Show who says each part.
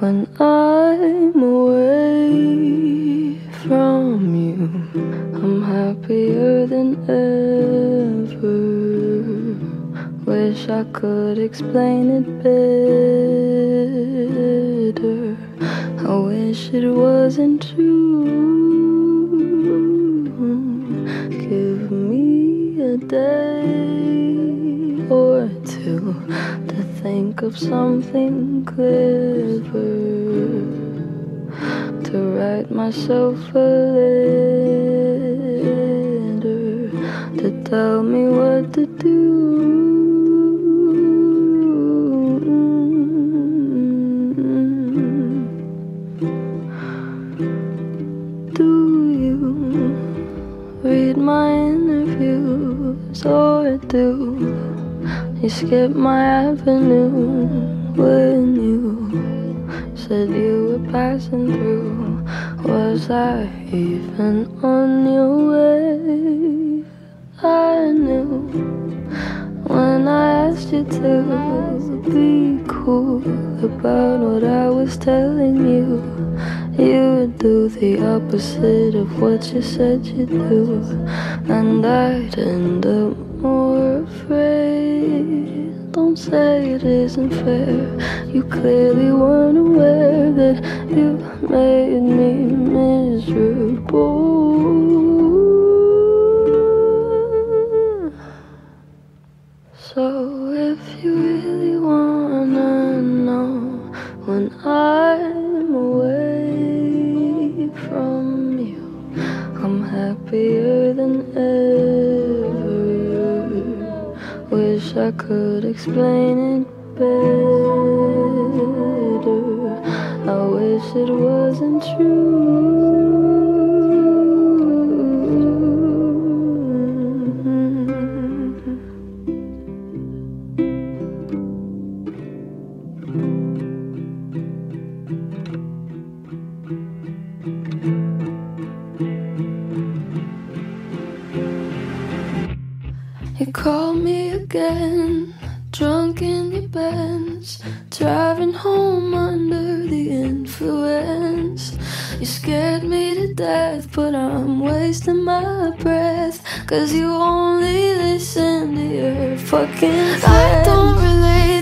Speaker 1: when I'm away from you. I'm happier than ever. Wish I could explain it better. I wish it wasn't true. Give me a day or two to think of something clever to write myself a letter to tell me what to do. Do you read my interviews or do you skipped my avenue when you said you were passing through? Was I even on your way? I knew when I asked you to be cool about what I was telling you. You would do the opposite of what you said you'd do, and I'd end up more say it isn't fair. You clearly weren't aware that you made me miserable. I could explain it better. I wish it wasn't true. You call me again, drunk in your Benz, driving home under the influence. You scared me to death, but I'm wasting my breath. Cause you only listen to your fucking friends. I don't relate